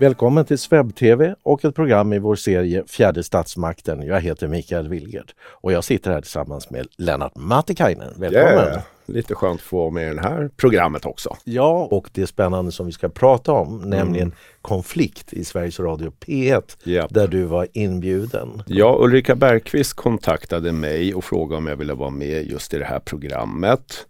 Välkommen till Sveb-TV och ett program i vår serie Fjärde statsmakten. Jag heter Mikael Wilgert och jag sitter här tillsammans med Lennart Mattikainen. Välkommen! Yeah. Lite skönt att få vara med i det här programmet också. Ja, och det är spännande som vi ska prata om, mm. nämligen konflikt i Sveriges Radio P1 yep. där du var inbjuden. Ja, Ulrika Bergqvist kontaktade mig och frågade om jag ville vara med just i det här programmet.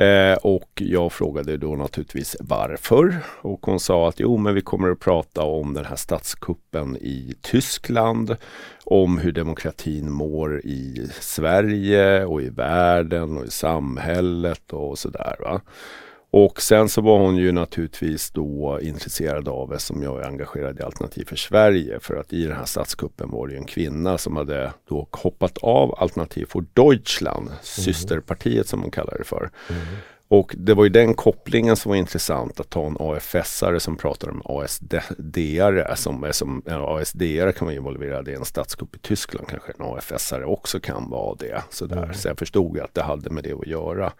Eh, och jag frågade då naturligtvis varför och hon sa att jo men vi kommer att prata om den här statskuppen i Tyskland, om hur demokratin mår i Sverige och i världen och i samhället och sådär. Va? Och sen så var hon ju naturligtvis då intresserad av, som jag är engagerad i Alternativ för Sverige, för att i den här statskuppen var det en kvinna som hade då hoppat av Alternativ för Deutschland, mm. systerpartiet som hon kallar det för. Mm. Och det var ju den kopplingen som var intressant att ta en AFS-are som pratar om ASD-are. Som, som, en ASD-are kan vara involverad i en statskupp i Tyskland, kanske en AFS-are också kan vara det. Sådär. Mm. Så jag förstod att det hade med det att göra.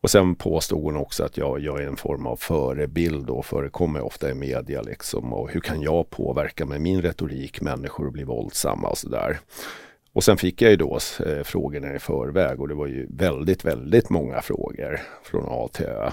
Och sen påstod hon också att jag, jag är en form av förebild och förekommer ofta i media liksom. Och hur kan jag påverka med min retorik människor att bli våldsamma och sådär. Och sen fick jag ju då eh, frågorna i förväg och det var ju väldigt, väldigt många frågor från A till Ö.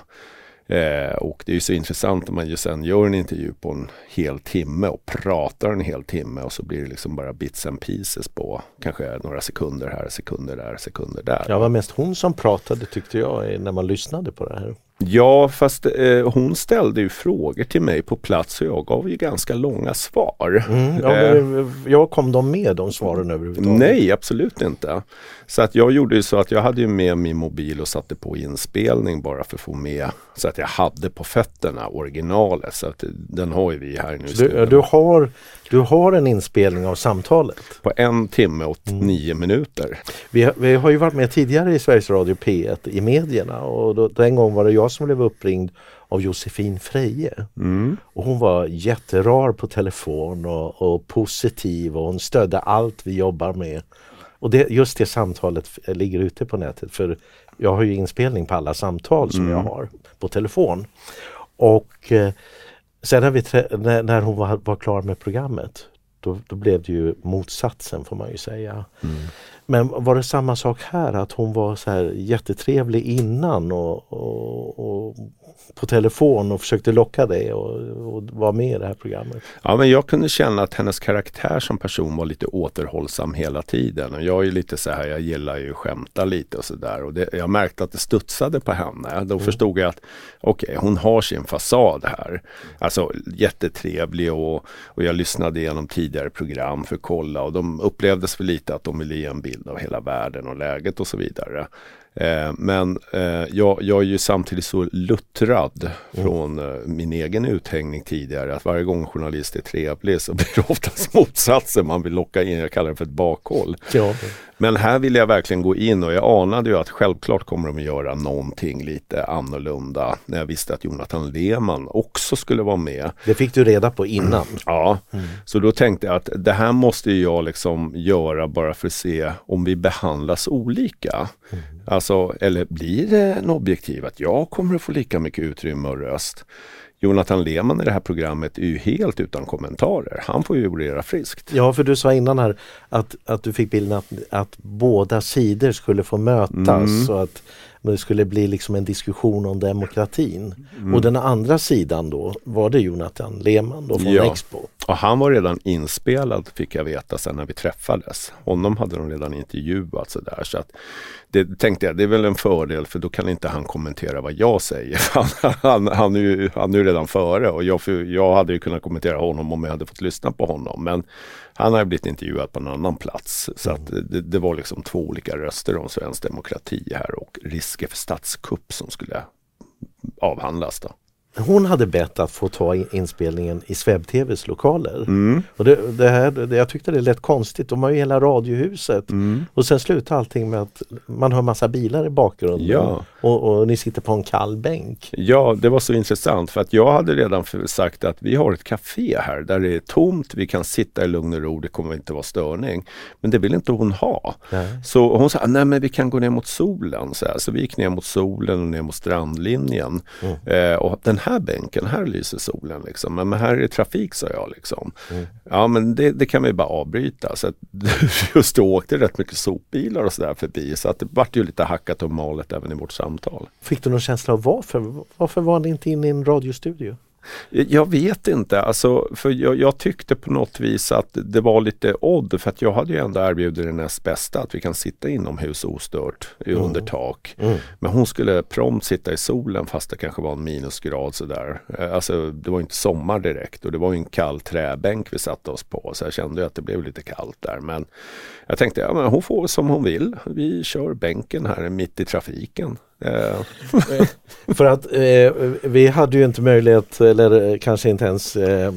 Eh, och det är ju så intressant om man ju sen gör en intervju på en hel timme och pratar en hel timme och så blir det liksom bara bits and pieces på kanske några sekunder här, sekunder där, sekunder där. Ja, det var mest hon som pratade tyckte jag när man lyssnade på det här. Ja, fast eh, hon ställde ju frågor till mig på plats och jag gav ju ganska långa svar. Mm, ja, eh, jag kom de med de svaren överhuvudtaget? Nej, absolut inte. Så att jag gjorde ju så att jag hade ju med min mobil och satte på inspelning bara för att få med så att jag hade på fötterna originalet. Så att den har ju vi här nu. Du, du, har, du har en inspelning av samtalet? På en timme och mm. nio minuter. Vi, vi, har ju varit med tidigare i Sveriges Radio P1 i medierna och då, den gången var det jag som blev uppringd av Josefin Freje. Mm. Och hon var jätterar på telefon och, och positiv och hon stödde allt vi jobbar med. Och det, just det samtalet ligger ute på nätet för jag har ju inspelning på alla samtal som mm. jag har på telefon. Och eh, sen när, vi när, när hon var, var, klar med programmet då, då, blev det ju motsatsen får man ju säga. Mm. Men var det samma sak här att hon var så här jättetrevlig innan och, och, och på telefon och försökte locka dig och, och vara med i det här programmet? Ja, men jag kunde känna att hennes karaktär som person var lite återhållsam hela tiden. Och jag är lite så här, jag gillar ju att skämta lite och sådär. Och det, jag märkte att det studsade på henne. Då mm. förstod jag att okej, okay, hon har sin fasad här. Alltså jättetrevlig och, och jag lyssnade igenom tidigare program för att kolla och de upplevdes väl lite att de ville ge en bild av hela världen och läget och så vidare. Eh, men eh, jag, jag, är ju samtidigt så luttrad mm. från eh, min egen uthängning tidigare att varje gång en journalist är trevlig så blir det oftast motsatsen. Man vill locka in, jag kallar det för ett bakhåll. Ja. Men här vill jag verkligen gå in och jag anade ju att självklart kommer de att göra någonting lite annorlunda när jag visste att Jonathan Lehmann också skulle vara med. Det fick du reda på innan? Ja, mm. så då tänkte jag att det här måste jag liksom göra bara för att se om vi behandlas olika. Mm. Alltså, eller blir det en objektiv att jag kommer att få lika mycket utrymme och röst? Jonathan Lehmann i det här programmet är ju helt utan kommentarer. Han får ju orera friskt. Ja, för du sa innan här att, att du fick bilden att, att båda sidor skulle få mötas mm. och att det skulle bli liksom en diskussion om demokratin. Mm. Och den andra sidan då var det Jonathan Lehmann då från ja. Expo. Och han var redan inspelad fick jag veta sen när vi träffades. Honom hade de redan intervjuat sådär. Så att det tänkte jag, det är väl en fördel för då kan inte han kommentera vad jag säger. Han, han, han, är, ju, han är ju redan före och jag, jag hade ju kunnat kommentera honom om jag hade fått lyssna på honom. Men han har blivit intervjuad på en annan plats. Så att det, det, var liksom två olika röster om svensk demokrati här och risker för statskupp som skulle avhandlas. Då. Hon hade bett att få ta inspelningen i Sveb-TVs lokaler. Mm. Och det, det här, det, jag tyckte det lät konstigt. De har ju hela radiohuset. Mm. Och sen slutar allting med att man hör massa bilar i bakgrunden. Ja. Och, och, ni sitter på en kall bänk. Ja, det var så intressant för att jag hade redan sagt att vi har ett café här där det är tomt. Vi kan sitta i lugn och ro. Det kommer inte vara störning. Men det vill inte hon ha. Nej. Så hon sa, nej men vi kan gå ner mot solen. Så, här. så vi gick ner mot solen och ner mot strandlinjen. Mm. Eh, och den här bänken, här lyser solen liksom. Men, här är det trafik sa jag liksom. Mm. Ja men det, det, kan vi bara avbryta. Så att, just då åkte rätt mycket sopbilar och sådär förbi. Så att det vart ju lite hackat och malet även i vårt samtal. Fick du någon känsla av varför? Varför var ni inte inne i en radiostudio? Jag vet inte, alltså, för jag, jag, tyckte på något vis att det var lite odd för att jag hade ju ändå erbjudit det näst bästa att vi kan sitta inomhus ostört mm. under tak. Mm. Men hon skulle prompt sitta i solen fast det kanske var en minusgrad sådär. Eh, alltså det var inte sommar direkt och det var en kall träbänk vi satte oss på så jag kände att det blev lite kallt där. Men jag tänkte, ja men hon får som hon vill. Vi kör bänken här mitt i trafiken. Eh. För att eh, vi hade ju inte möjlighet eller kanske inte ens eh,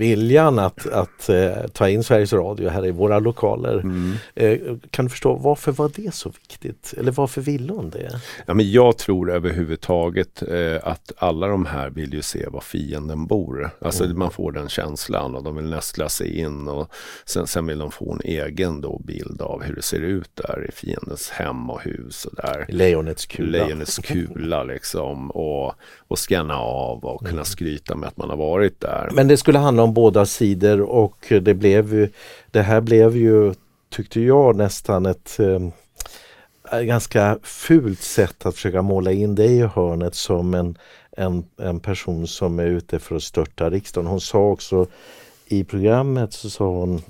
viljan att, att eh, ta in Sveriges Radio här i våra lokaler. Mm. Eh, kan du förstå varför var det så viktigt? Eller varför ville hon det? Ja, men jag tror överhuvudtaget eh, att alla de här vill ju se var fienden bor. Alltså mm. man får den känslan och de vill nästla sig in och sen, sen vill de få en egen då bild av hur det ser ut där i fiendens hem och hus och där. Lejonets kula. Lejonets kula liksom och, och scanna av och kunna mm. skryta med att man har varit där. Men det skulle handla om båda sidor och det blev ju, det här blev ju, tyckte jag, nästan ett eh, ganska fult sätt att försöka måla in dig i hörnet som en, en, en person som är ute för att störta riksdagen. Hon sa också i programmet så sa hon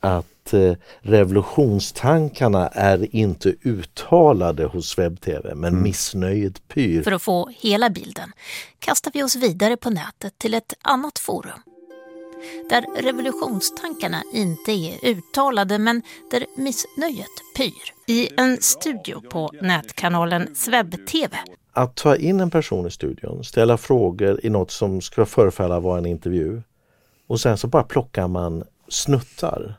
att eh, revolutionstankarna är inte uttalade hos webb-tv men mm. missnöjet pyr. För att få hela bilden kastar vi oss vidare på nätet till ett annat forum där revolutionstankarna inte är uttalade men där missnöjet pyr. I en studio på nätkanalen Svebb-TV. Att ta in en person i studion, ställa frågor i något som ska förefalla vara en intervju och sen så bara plockar man snuttar.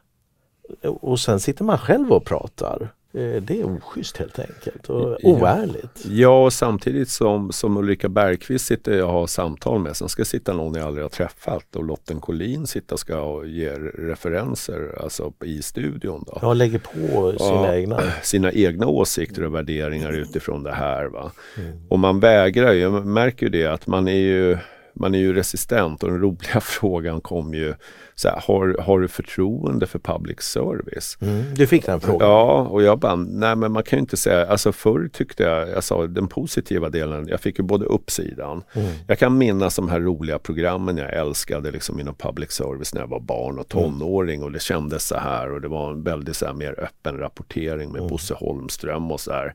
Och sen sitter man själv och pratar. Eh, det är oschysst helt enkelt och oärligt. Ja, och samtidigt som, som Ulrika Bergqvist sitter jag och har samtal med. Sen ska sitta någon jag aldrig har träffat och Lotten Collin sitta ska och ge referenser alltså i studion. Då. Ja, lägger på sina ja, egna. Sina egna åsikter och värderingar utifrån det här. Va? Mm. Och man vägrar ju, jag märker ju det att man är ju man är ju resistent och den roliga frågan kom ju så här, har, har du förtroende för public service? Mm, du fick den frågan? Ja, och jag bara, nej men man kan ju inte säga, alltså förr tyckte jag, jag sa den positiva delen, jag fick ju både uppsidan. Mm. Jag kan minnas de här roliga programmen jag älskade liksom inom public service när jag var barn och mm. tonåring och det kändes så här och det var en väldigt så här mer öppen rapportering med mm. Bosse Holmström och så här.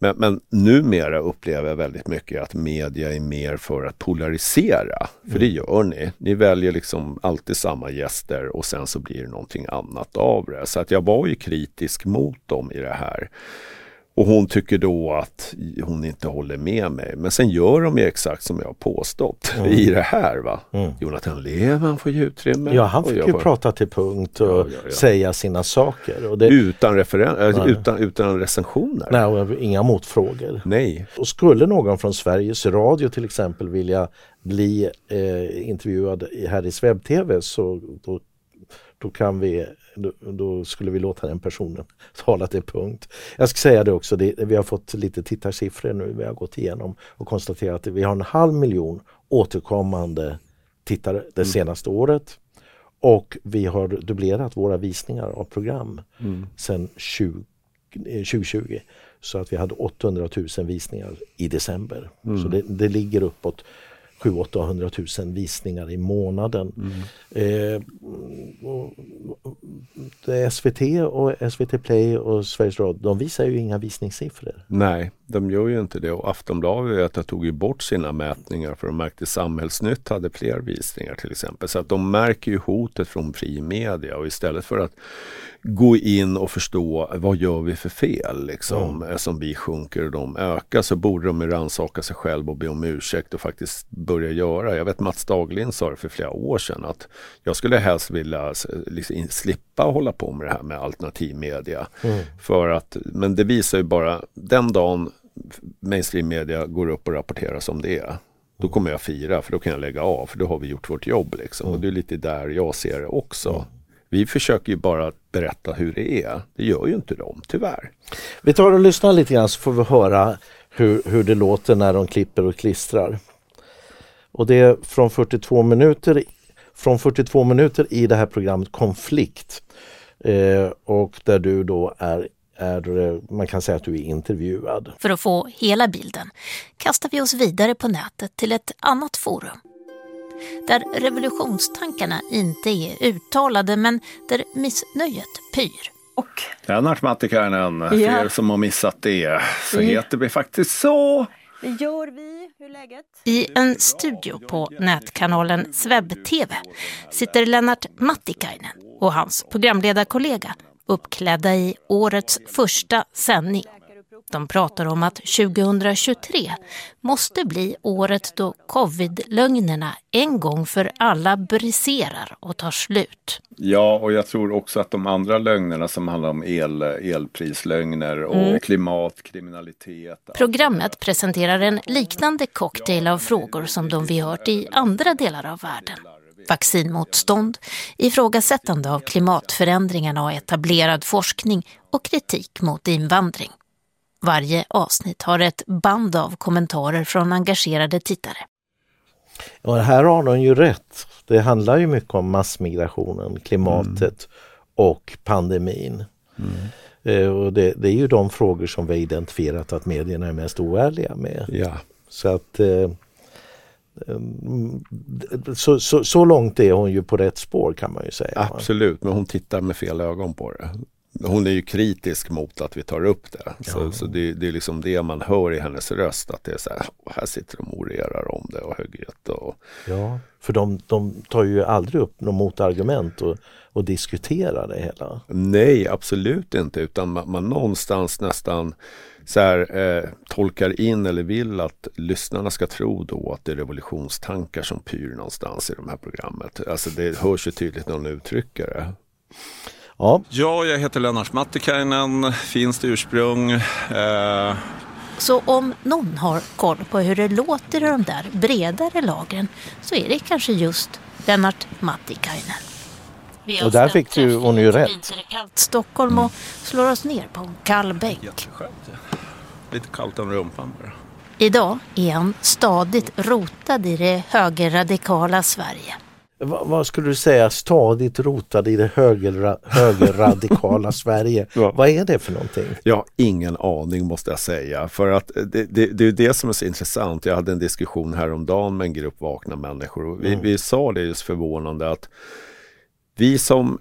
Men, men numera upplever jag väldigt mycket att media är mer för att polarisera. För mm. det gör ni. Ni väljer liksom alltid samma gäster och sen så blir det någonting annat av det. Så att jag var ju kritisk mot dem i det här. Och hon tycker då att hon inte håller med mig. Men sen gör de ju exakt som jag har påstått mm. i det här. va. Mm. Jonathan Levan får ge utrymme. Ja, han fick ju får... prata till punkt och ja, ja, ja. säga sina saker. Det... Utan, referen... äh, utan, utan recensioner. Nej, och inga motfrågor. Nej. Och skulle någon från Sveriges Radio till exempel vilja bli eh, intervjuad här i Sveb-TV så då, då kan vi då, då, skulle vi låta den personen tala till punkt. Jag ska säga det också, det, vi har fått lite tittarsiffror nu vi har gått igenom och konstaterat att vi har en halv miljon återkommande tittare det mm. senaste året. Och vi har dubblerat våra visningar av program mm. sedan 20, 2020. Eh, Så att vi hade 800 000 visningar i december. Mm. Så det, det ligger uppåt 700 000 visningar i månaden. Mm. Eh, SVT och SVT Play och Sveriges Radio, de visar ju inga visningssiffror. Nej, de gör ju inte det och Aftonbladet tog ju bort sina mätningar för de märkte Samhällsnytt hade fler visningar till exempel. Så att de märker ju hotet från fri media och istället för att gå in och förstå vad gör vi för fel liksom, mm. som vi sjunker och de ökar så borde de rannsaka sig själv och be om ursäkt och faktiskt börja göra. Jag vet Mats Daglind sa det för flera år sedan att jag skulle helst vilja liksom, slippa hålla på med det här med alternativ media. Mm. För att, men det visar ju bara den dagen mainstream media går upp och rapporterar som det är. Då kommer jag fira för då kan jag lägga av för då har vi gjort vårt jobb. Liksom. Mm. Och det är lite där jag ser det också. Mm. Vi försöker ju bara berätta hur det är. Det gör ju inte de, tyvärr. Vi tar och lyssnar lite grann så får vi höra hur, hur det låter när de klipper och klistrar. Och det är från 42 minuter, från 42 minuter i det här programmet Konflikt eh, och där du då är är, man kan säga att du är intervjuad. För att få hela bilden kastar vi oss vidare på nätet till ett annat forum. Där revolutionstankarna inte är uttalade men där missnöjet pyr. Och Lennart Mattikainen, för ja. er som har missat det, så heter vi faktiskt så. Det gör vi. Hur läget? I en studio på nätkanalen Sveb-TV sitter Lennart Mattikainen och hans programledarkollega uppklädda i årets första sändning. De pratar om att 2023 måste bli året då covid-lögnerna en gång för alla briserar och tar slut. Ja, och jag tror också att de andra lögnerna som handlar om el, elprislögner och mm. klimat, kriminalitet. Programmet presenterar en liknande cocktail av frågor som de vi hört i andra delar av världen vaccinmotstånd, ifrågasättande av klimatförändringarna och etablerad forskning och kritik mot invandring. Varje avsnitt har ett band av kommentarer från engagerade tittare. Och här har de ju rätt. Det handlar ju mycket om massmigrationen, klimatet mm. och pandemin. Mm. Eh, och det, det, är ju de frågor som vi har identifierat att medierna är mest oärliga med. Ja. Så att eh, Ehm, så, så, så, långt är hon ju på rätt spår kan man ju säga. Absolut, men hon tittar med fel ögon på det hon är ju kritisk mot att vi tar upp det. Ja. Så, så det, det, är liksom det man hör i hennes röst att det är så här, här sitter de och orerar om det och högljutt. Och... Ja, för de, de tar ju aldrig upp något motargument och, och diskuterar det hela. Nej, absolut inte utan man, man någonstans nästan så här, eh, tolkar in eller vill att lyssnarna ska tro då att det är revolutionstankar som pyr någonstans i de här programmet. Alltså det hörs ju tydligt när hon uttrycker det. Ja. ja, jag heter Lennart Mattikainen, finskt ursprung. Eh... Så om någon har koll på hur det låter i de där bredare lagren så är det kanske just Lennart Mattikainen. Och där fick du, hon ju rätt. Stockholm och slår oss ner på en kall bänk. Lite kallt om rumpan bara. Idag är han stadigt rotad i det högerradikala Sverige vad skulle du säga, stadigt rotad i det höger, högerradikala Sverige. Ja. Vad är det för någonting? Jag har ingen aning måste jag säga. För att det, det, det är det som är så intressant. Jag hade en diskussion häromdagen med en grupp vakna människor. Vi, mm. vi sa det just förvånande att vi som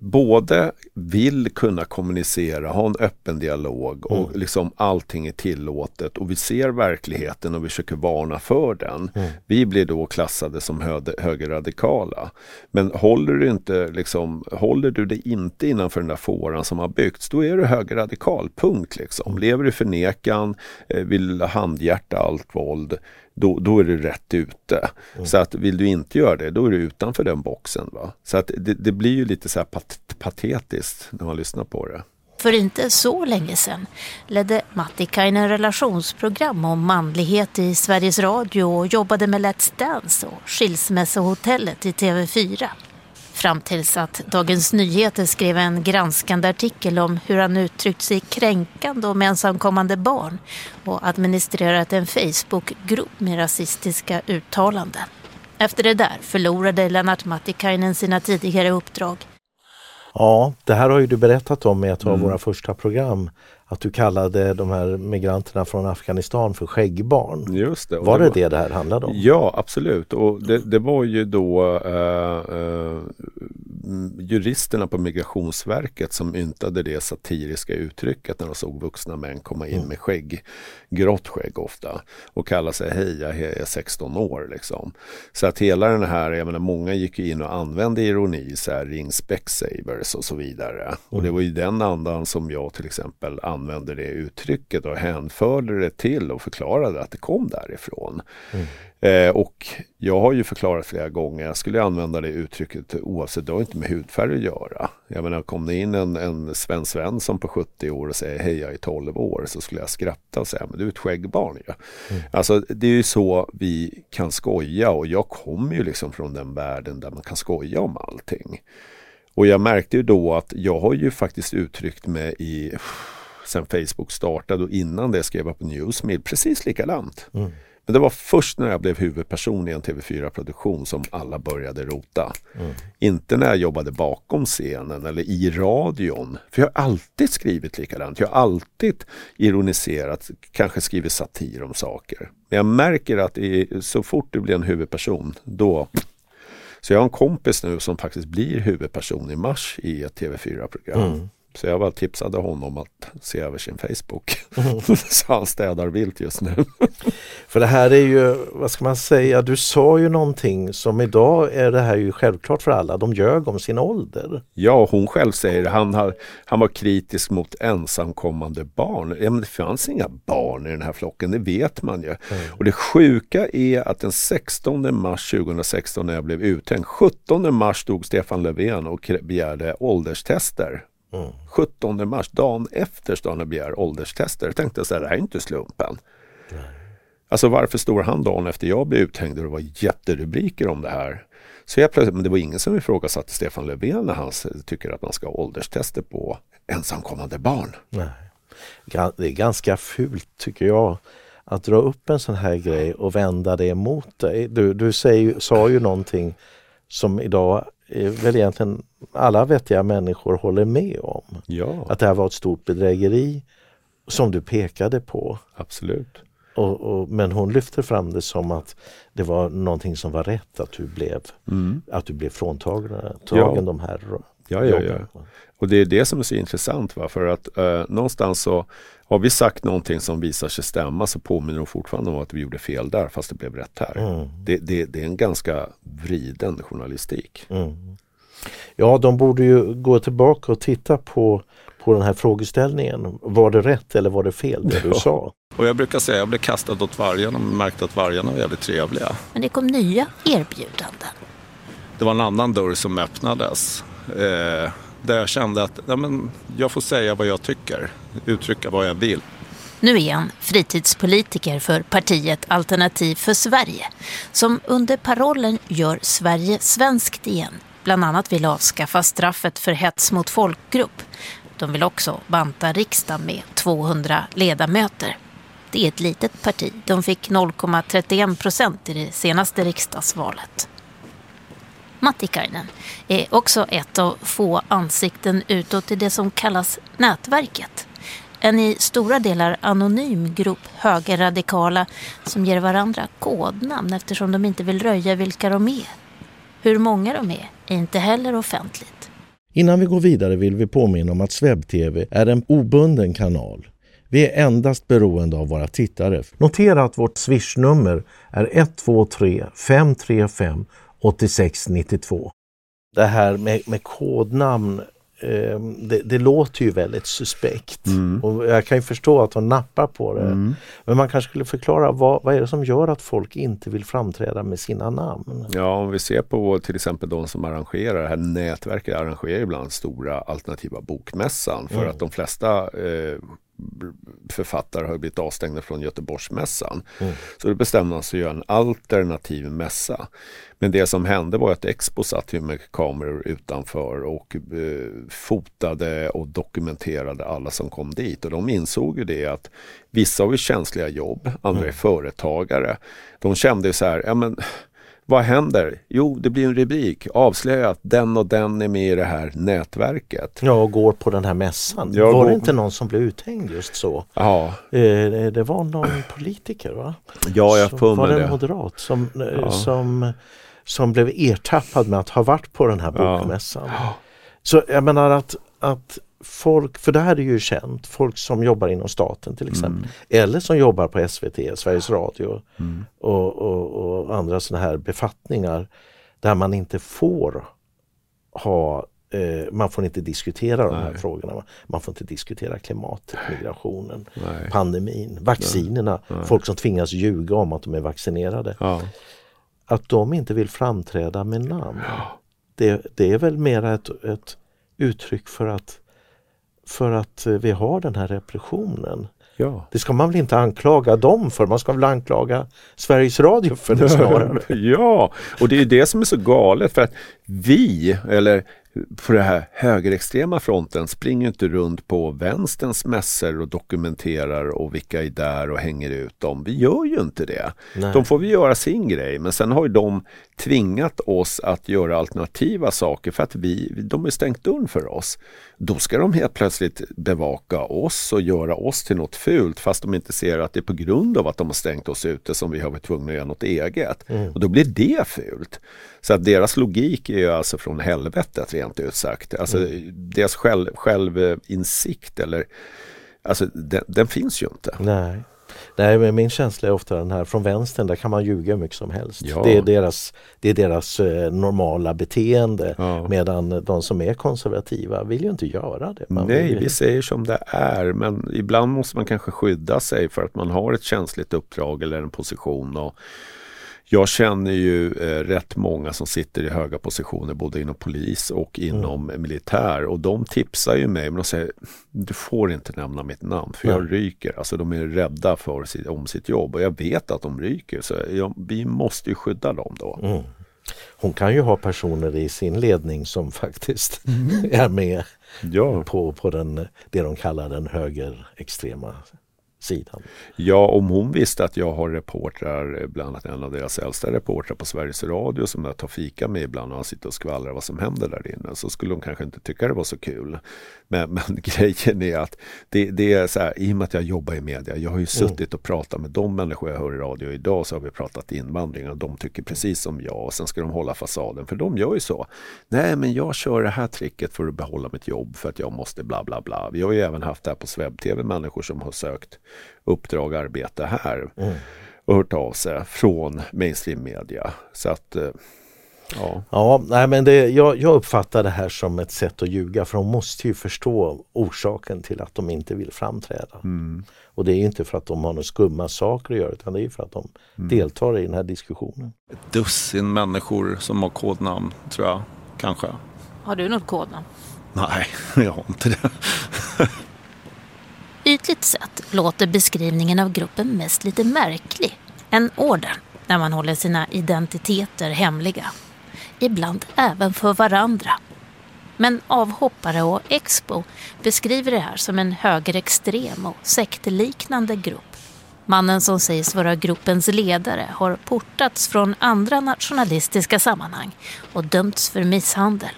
både vill kunna kommunicera, ha en öppen dialog och mm. liksom allting är tillåtet och vi ser verkligheten och vi försöker varna för den. Mm. Vi blir då klassade som hö högerradikala. Men håller du, inte, liksom, håller du dig inte innanför den där fåran som har byggts, då är du högerradikal, punkt. Liksom. Mm. Lever i förnekan, eh, vill handhjärta allt våld, då, då är du rätt ute. Mm. Så att vill du inte göra det, då är du utanför den boxen. Va? Så att det, det blir ju lite så här pat patetiskt när man lyssnar på det. För inte så länge sedan ledde Mattikainen relationsprogram om manlighet i Sveriges Radio och jobbade med Let's Dance och Skilsmässohotellet i TV4. Fram tills att Dagens Nyheter skrev en granskande artikel om hur han uttryckt sig kränkande om ensamkommande barn och administrerat en Facebookgrupp med rasistiska uttalanden. Efter det där förlorade Lennart Mattikainen sina tidigare uppdrag. Ja, det här har ju du berättat om i ett av mm. våra första program att du kallade de här migranterna från Afghanistan för skäggbarn. Just det. Var det, det det det här handlade om? Ja absolut och det, det var ju då uh, uh, juristerna på Migrationsverket som yntade det satiriska uttrycket när de såg vuxna män komma in mm. med skägg, grått skägg ofta och kalla sig hej jag är 16 år liksom. Så att hela den här, jag menar många gick in och använde ironi, så här ring Specsavers och så vidare. Mm. Och det mm. var ju den andan som jag till exempel använde det uttrycket och hänförde det till och förklarade att det kom därifrån. Mm. Eh, och jag har ju förklarat flera gånger, jag skulle använda det uttrycket oavsett, det har inte med hudfärg att göra. Jag menar, kom det in en, en Sven Svensson på 70 år och säger hej jag är 12 år så skulle jag skratta och säga men du är ett skäggbarn ju. Mm. Alltså det är ju så vi kan skoja och jag kommer ju liksom från den världen där man kan skoja om allting. Och jag märkte ju då att jag har ju faktiskt uttryckt mig i sen Facebook startade och innan det skrev jag på Newsmill precis likadant. Mm. Men det var först när jag blev huvudperson i en TV4-produktion som alla började rota. Mm. Inte när jag jobbade bakom scenen eller i radion. För jag har alltid skrivit likadant. Jag har alltid ironiserat, kanske skrivit satir om saker. Men jag märker att i, så fort du blir en huvudperson, då så jag har en kompis nu som faktiskt blir huvudperson i mars i ett TV4-program. Mm. Så jag bara tipsade honom att se över sin Facebook. Mm. så han städar vilt just nu. För det här är ju, vad ska man säga, du sa ju någonting som idag är det här ju självklart för alla. De ljög om sin ålder. Ja, hon själv säger han, har, han var kritisk mot ensamkommande barn. Ja, men det fanns inga barn i den här flocken, det vet man ju. Mm. Och det sjuka är att den 16 mars 2016 när jag blev uthängd, 17 mars stod Stefan Löfven och begärde ålderstester. Mm. 17 mars, dagen efter Stana begär ålderstester. Jag tänkte så här, det här är inte slumpen. Nej. Alltså varför står han dagen efter jag blev uthängd och det var jätterubriker om det här? Så jag plötsligt, men det var ingen som ifrågasatte Stefan Löfven när han tycker att man ska ha ålderstester på ensamkommande barn. Nej. Det är ganska fult tycker jag att dra upp en sån här grej och vända det emot dig. Du, du säger, sa ju någonting som idag väl egentligen alla vettiga människor håller med om. Ja. Att det här var ett stort bedrägeri som du pekade på. Absolut. Och, och, men hon lyfter fram det som att det var någonting som var rätt att du blev, mm. att du blev fråntagen ja. de här ja, ja, ja. Och det är det som är så intressant. Va? För att eh, någonstans så har vi sagt någonting som visar sig stämma så påminner de fortfarande om att vi gjorde fel där fast det blev rätt här. Mm. Det, det, det, är en ganska vriden journalistik. Mm. Ja, de borde ju gå tillbaka och titta på, på den här frågeställningen. Var det rätt eller var det fel det du sa? Och jag brukar säga att jag blev kastad åt vargen och märkte att vargarna var jävligt trevliga. Men det kom nya erbjudanden. Det var en annan dörr som öppnades. Eh, där jag kände att ja, men jag får säga vad jag tycker, uttrycka vad jag vill. Nu är han fritidspolitiker för partiet Alternativ för Sverige som under parollen Gör Sverige svenskt igen bland annat vill avskaffa straffet för hets mot folkgrupp. De vill också banta riksdagen med 200 ledamöter. Det är ett litet parti. De fick 0,31 procent i det senaste riksdagsvalet. Mattikainen är också ett av få ansikten utåt i det som kallas nätverket. En i stora delar anonym grupp högerradikala som ger varandra kodnamn eftersom de inte vill röja vilka de är. Hur många de är är inte heller offentligt. Innan vi går vidare vill vi påminna om att SvebTV är en obunden kanal. Vi är endast beroende av våra tittare. Notera att vårt swishnummer är 123 535 8692. Det här med, med kodnamn Ehm, det, det, låter ju väldigt suspekt mm. och jag kan ju förstå att de nappar på det. Mm. Men man kanske skulle förklara vad, vad är det som gör att folk inte vill framträda med sina namn? Ja, om vi ser på till exempel de som arrangerar, det här nätverket arrangerar ibland stora alternativa bokmässan för mm. att de flesta eh, författare har blivit avstängda från Göteborgsmässan. Mm. Så då bestämde man sig att göra en alternativ mässa. Men det som hände var att Expo satt med kameror utanför och eh, fotade och dokumenterade alla som kom dit. Och de insåg ju det att vissa har ju känsliga jobb, andra är mm. företagare. De kände så här, ja men vad händer? Jo, det blir en rubrik. Avslöja att den och den är med i det här nätverket. Ja, och går på den här mässan. Jag var går... det inte någon som blev uthängd just så? Ja. Eh, det var någon politiker va? Ja, jag får Var det en moderat som, eh, ja. som, som blev ertappad med att ha varit på den här bokmässan? Ja. Så jag menar att, att folk, för det här är ju känt, folk som jobbar inom staten till exempel. Mm. Eller som jobbar på SVT, Sveriges Radio mm. och, och, och, andra sådana här befattningar där man inte får ha eh, man får inte diskutera de här frågorna. Man får inte diskutera klimatet, migrationen, Nej. pandemin, vaccinerna. Nej. Folk som tvingas ljuga om att de är vaccinerade. Ja. Att de inte vill framträda med namn. Det, det, är väl mera ett, ett uttryck för att för att eh, vi har den här repressionen. Ja. Det ska man väl inte anklaga dem för, man ska väl anklaga Sveriges Radio för det snarare. ja, och det är det som är så galet för att vi, eller på den här högerextrema fronten springer inte runt på vänsterns mässor och dokumenterar och vilka är där och hänger ut dem. Vi gör ju inte det. Nej. De får vi göra sin grej men sen har ju de tvingat oss att göra alternativa saker för att vi, de är stängt dörren för oss. Då ska de helt plötsligt bevaka oss och göra oss till något fult fast de inte ser att det är på grund av att de har stängt oss ute som vi har varit tvungna att göra något eget. Mm. Och då blir det fult. Så att deras logik är ju alltså från helvetet rent ut sagt. Alltså mm. deras själv, självinsikt eller Alltså den, den, finns ju inte. Nej. Nej, men min känsla är ofta den här från vänstern, där kan man ljuga hur mycket som helst. Ja. Det är deras, det är deras eh, normala beteende ja. medan de som är konservativa vill ju inte göra det. Man Nej, vi säger som det är men ibland måste man kanske skydda sig för att man har ett känsligt uppdrag eller en position. Och jag känner ju eh, rätt många som sitter i höga positioner både inom polis och inom mm. militär och de tipsar ju mig men de säger du får inte nämna mitt namn för jag ryker. Alltså de är rädda för sitt, om sitt jobb och jag vet att de ryker så jag, vi måste ju skydda dem då. Mm. Hon kan ju ha personer i sin ledning som faktiskt mm. är med ja. på, på den, det de kallar den högerextrema sidan. Ja, om hon visste att jag har reportrar, bland annat en av deras äldsta reportrar på Sveriges Radio som jag tar fika med ibland och han sitter och skvallrar vad som händer där inne så skulle hon kanske inte tycka det var så kul. Men, men grejen är att det, det, är så här, i och med att jag jobbar i media, jag har ju mm. suttit och pratat med de människor jag hör i radio idag så har vi pratat invandring och de tycker precis som jag och sen ska de hålla fasaden för de gör ju så. Nej men jag kör det här tricket för att behålla mitt jobb för att jag måste bla bla bla. Vi har ju även haft det här på Swebb-TV människor som har sökt uppdrag arbeta här mm. och hört av sig från mainstream media. Så att eh, Ja, ja nej, men det, jag, jag uppfattar det här som ett sätt att ljuga för de måste ju förstå orsaken till att de inte vill framträda. Mm. Och det är inte för att de har några skumma saker att göra utan det är för att de mm. deltar i den här diskussionen. Ett dussin människor som har kodnamn tror jag, kanske. Har du något kodnamn? Nej, jag har inte det. Ytligt sett låter beskrivningen av gruppen mest lite märklig. En order när man håller sina identiteter hemliga. Ibland även för varandra. Men avhoppare och Expo beskriver det här som en högerextrem och sektliknande grupp. Mannen som sägs vara gruppens ledare har portats från andra nationalistiska sammanhang och dömts för misshandel.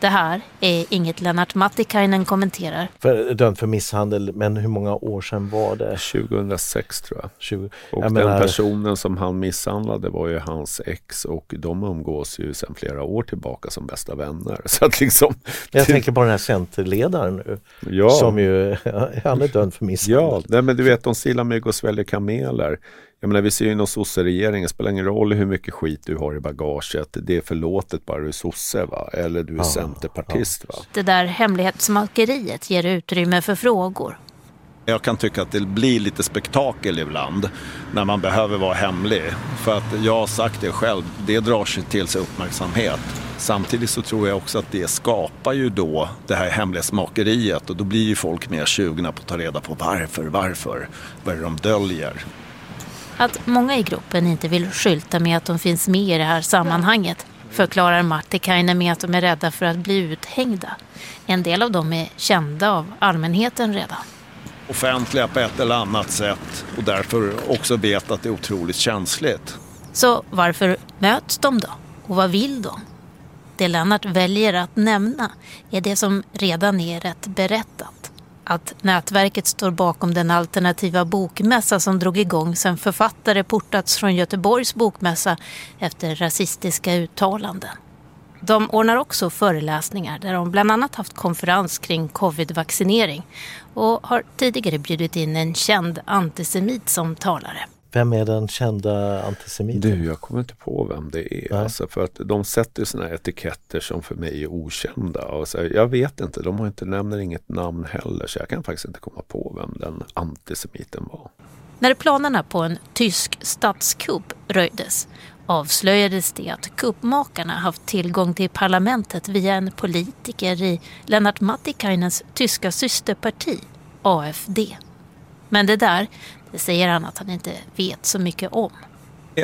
Det här är inget Lennart Mattikainen kommenterar. För, dömd för misshandel, men hur många år sedan var det? 2006 tror jag. 20, och jag den menar... personen som han misshandlade var ju hans ex och de umgås ju sedan flera år tillbaka som bästa vänner. Så att liksom, jag tänker på den här centerledaren nu. Ja. Som ju, han är dömd för misshandel. Ja, nej, men du vet de silar mygg och sväljer kameler. Jag menar vi ser ju inom sosseregeringen, spelar ingen roll hur mycket skit du har i bagaget. Det är förlåtet bara du är sosse va? eller du är ja, centerpartist. Va? Det där hemlighetsmakeriet ger utrymme för frågor. Jag kan tycka att det blir lite spektakel ibland när man behöver vara hemlig. För att jag har sagt det själv, det drar sig till sig uppmärksamhet. Samtidigt så tror jag också att det skapar ju då det här hemlighetsmakeriet och då blir ju folk mer sugna på att ta reda på varför, varför, vad är det de döljer. Att många i gruppen inte vill skylta med att de finns med i det här sammanhanget förklarar Martikainen med att de är rädda för att bli uthängda. En del av dem är kända av allmänheten redan. Offentliga på ett eller annat sätt och därför också vet att det är otroligt känsligt. Så varför möts de då? Och vad vill de? Det Lennart väljer att nämna är det som redan är rätt berättat att nätverket står bakom den alternativa bokmässa som drog igång sen författare portats från Göteborgs bokmässa efter rasistiska uttalanden. De ordnar också föreläsningar där de bland annat haft konferens kring covid-vaccinering och har tidigare bjudit in en känd antisemit som talare. Vem är den kända antisemiten? Du, jag kommer inte på vem det är. Alltså för att de sätter såna etiketter som för mig är okända. Och så, jag vet inte, de har inte, nämner inget namn heller så jag kan faktiskt inte komma på vem den antisemiten var. När planerna på en tysk statskupp röjdes avslöjades det att kuppmakarna haft tillgång till parlamentet via en politiker i Lennart Mattikainens tyska systerparti, AFD. Men det där det säger han att han inte vet så mycket om.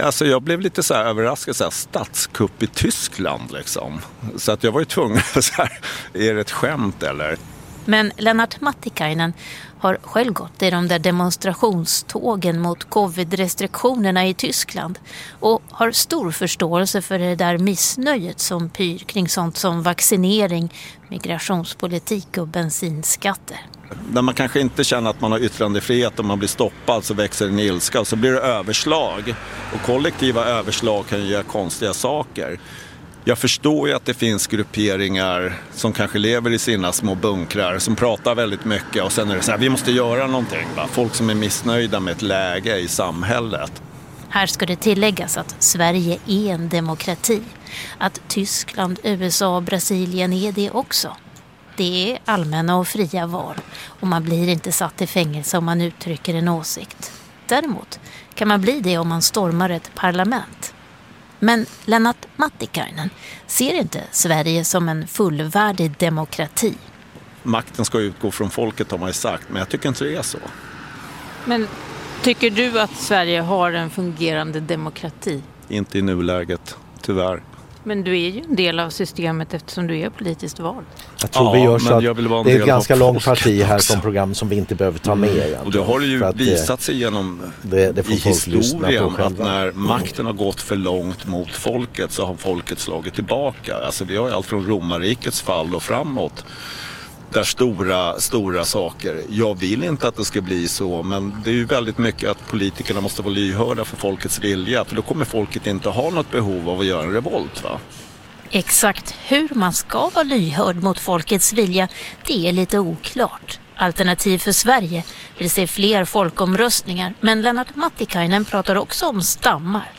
Alltså jag blev lite så här överraskad, så här, statskupp i Tyskland liksom. Så att jag var ju tvungen, så här, är det ett skämt eller? Men Lennart Mattikainen har själv gått i de där demonstrationstågen mot covid-restriktionerna i Tyskland och har stor förståelse för det där missnöjet som pyr kring sånt som vaccinering, migrationspolitik och bensinskatter. När man kanske inte känner att man har yttrandefrihet och man blir stoppad så växer en ilska och så blir det överslag. Och kollektiva överslag kan ju göra konstiga saker. Jag förstår ju att det finns grupperingar som kanske lever i sina små bunkrar som pratar väldigt mycket och sen är det så här, vi måste göra någonting. Va? Folk som är missnöjda med ett läge i samhället. Här ska det tilläggas att Sverige är en demokrati. Att Tyskland, USA och Brasilien är det också. Det är allmänna och fria val och man blir inte satt i fängelse om man uttrycker en åsikt. Däremot kan man bli det om man stormar ett parlament. Men Lennart Mattikainen ser inte Sverige som en fullvärdig demokrati. Makten ska utgå från folket har man ju sagt, men jag tycker inte det är så. Men tycker du att Sverige har en fungerande demokrati? Inte i nuläget, tyvärr. Men du är ju en del av systemet eftersom du är politiskt vald. Jag tror Ja, vi gör så jag vill vara att en det är del ett ganska långt parti här också. som program som vi inte behöver ta med egentligen. Och det har det ju För att visat sig genom det- det får i historien att när makten har gått för långt mot folket så har folket slagit tillbaka. Alltså vi har ju allt från romarrikets fall och framåt. Där stora, stora saker. Jag vill inte att det ska bli så men det är ju väldigt mycket att politikerna måste vara lyhörda för folkets vilja. För då kommer folket inte ha något behov av att göra en revolt. Va? Exakt hur man ska vara lyhörd mot folkets vilja, det är lite oklart. Alternativ för Sverige vill se fler folkomröstningar, men Lennart Mattikainen pratar också om stammar.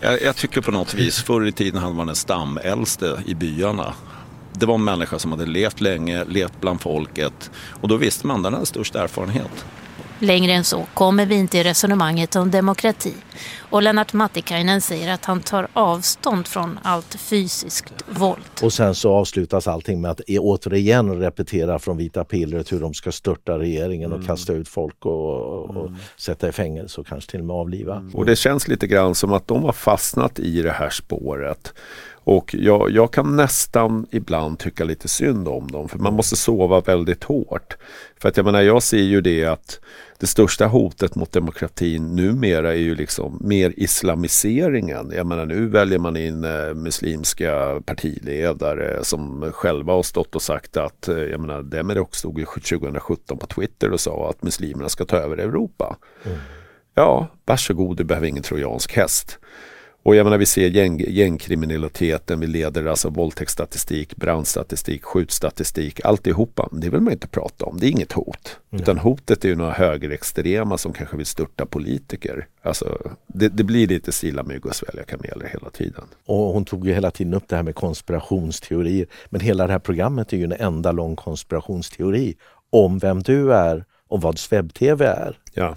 Jag, jag tycker på något vis, förr i tiden hade man en stamäldste i byarna. Det var en människa som hade levt länge, levt bland folket och då visste man den hade störst erfarenhet. Längre än så kommer vi inte i resonemanget om demokrati. Och Lennart Mattikainen säger att han tar avstånd från allt fysiskt våld. Och sen så avslutas allting med att återigen repetera från Vita pillret hur de ska störta regeringen och kasta ut folk och, och sätta i fängelse och kanske till och med avliva. Och det känns lite grann som att de har fastnat i det här spåret. Och jag, jag kan nästan ibland tycka lite synd om dem för man måste sova väldigt hårt. För att jag menar, jag ser ju det att det största hotet mot demokratin numera är ju liksom mer islamiseringen. Jag menar nu väljer man in eh, muslimska partiledare som själva har stått och sagt att, eh, jag menar Demirok stod ju 2017 på Twitter och sa att muslimerna ska ta över Europa. Ja, varsågod, du behöver ingen trojansk häst. Och jag menar vi ser gäng, gängkriminaliteten, vi leder alltså våldtäktsstatistik, brandstatistik, skjutstatistik, alltihopa. Det vill man inte prata om, det är inget hot. Utan hotet är ju några högerextrema som kanske vill störta politiker. Alltså det, det blir lite sila mygg och svälja kameler hela tiden. Och hon tog ju hela tiden upp det här med konspirationsteorier. Men hela det här programmet är ju en enda lång konspirationsteori om vem du är och vad webb-tv är. Ja.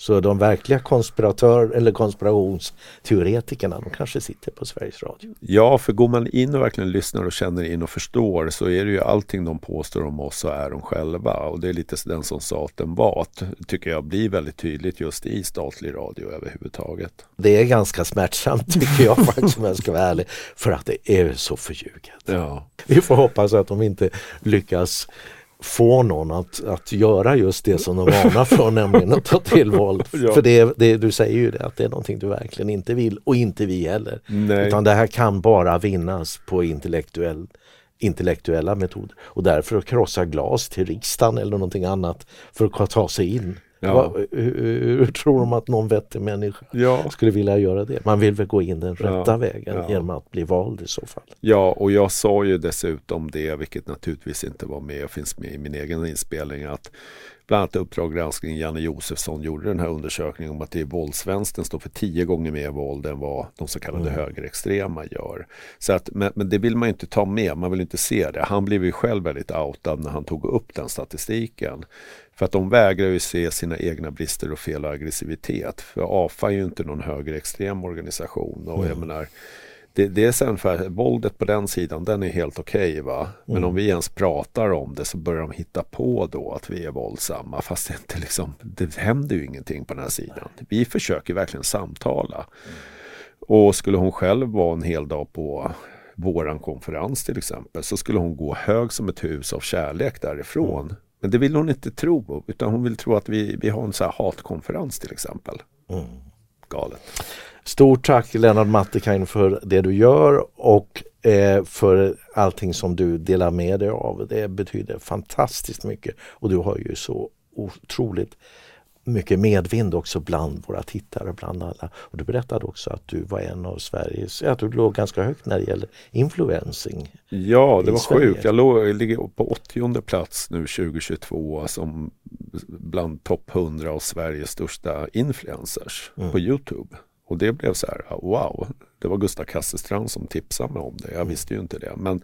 Så de verkliga konspiratör eller konspirationsteoretikerna de kanske sitter på Sveriges Radio. Ja, för går man in och verkligen lyssnar och känner in och förstår så är det ju allting de påstår om oss så är de själva. Och det är lite den som sa att den var, tycker jag blir väldigt tydligt just i statlig radio överhuvudtaget. Det är ganska smärtsamt tycker jag faktiskt om jag ska vara ärlig. För att det är så förljuget. Ja. Vi får hoppas att de inte lyckas få någon att, att göra just det som de varnar för, nämligen att ta till våld. Ja. För det, det, du säger ju det, att det är någonting du verkligen inte vill och inte vi heller. Nej. Utan det här kan bara vinnas på intellektuell, intellektuella metoder. Och därför att krossa glas till riksdagen eller någonting annat för att ta sig in. Ja. Vad- hur, hur tror de att någon vettig människa Ja. skulle vilja göra det? Man vill väl gå in den Ja. rätta vägen Ja. genom att bli vald i så fall. Ja, och jag sa ju dessutom det, vilket naturligtvis inte var med och finns med i min egen inspelning, att bland annat Uppdrag granskning Janne Josefsson gjorde den här undersökningen om att det är våldsvänstern står för tio gånger mer våld än vad de så kallade högerextrema gör. Så att, men, men det vill man ju inte ta med, man vill inte se det. Han blev ju själv väldigt outad när han tog upp den statistiken. För att de vägrar ju se sina egna brister och fel och aggressivitet. För AFA är ju inte någon högerextrem organisation och jag menar det det, det är sen för våldet på den sidan, den är helt okej okay, va. Men mm. om vi ens pratar om det så börjar de hitta på då att vi är våldsamma fast det inte liksom, det händer ju ingenting på den här sidan. Vi försöker verkligen samtala. Mm. Och skulle hon själv vara en hel dag på våran konferens till exempel så skulle hon gå hög som ett hus av kärlek därifrån. Mm. Men det vill hon inte tro utan hon vill tro att vi, vi har en så här hatkonferens till exempel. Mm. Galet. Stort tack Lennart Mattekainen för det du gör och eh, för allting som du delar med dig av. Det betyder fantastiskt mycket och du har ju så otroligt mycket medvind också bland våra tittare, bland alla. Och du berättade också att du var en av Sveriges, att du låg ganska högt när det gäller influencing. Ja, det var Sverige. sjukt. Jag, låg, jag ligger på 80 plats nu 2022 som bland topp 100 av Sveriges största influencers mm. på Youtube. Och det blev så här, wow, det var Gustav Kasselstrand som tipsade mig om det. Jag visste ju inte det. Men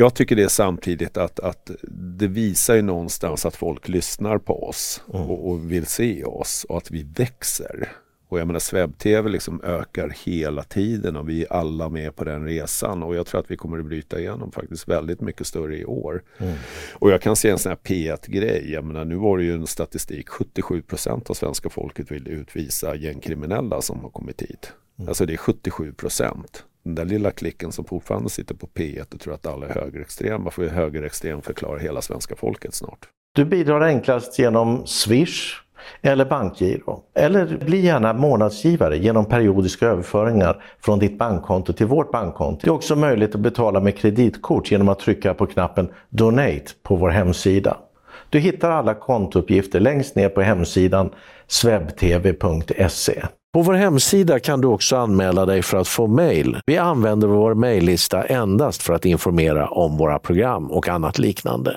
jag tycker det samtidigt att, att det visar ju någonstans att folk lyssnar på oss mm. och, och, vill se oss och att vi växer. Och jag menar SvebTV liksom ökar hela tiden och vi är alla med på den resan och jag tror att vi kommer att bryta igenom faktiskt väldigt mycket större i år. Mm. Och jag kan se en sån här P1-grej, jag menar nu var det ju en statistik, 77% av svenska folket vill utvisa gängkriminella som har kommit hit. Mm. Alltså det är 77 den där lilla klicken som fortfarande sitter på P1 och tror att alla är högerextrema får ju högerextrem förklara hela svenska folket snart. Du bidrar enklast genom Swish eller bankgiro. Eller bli gärna månadsgivare genom periodiska överföringar från ditt bankkonto till vårt bankkonto. Det är också möjligt att betala med kreditkort genom att trycka på knappen Donate på vår hemsida. Du hittar alla kontouppgifter längst ner på hemsidan swebtv.se. På vår hemsida kan du också anmäla dig för att få mejl. Vi använder vår mejllista endast för att informera om våra program och annat liknande.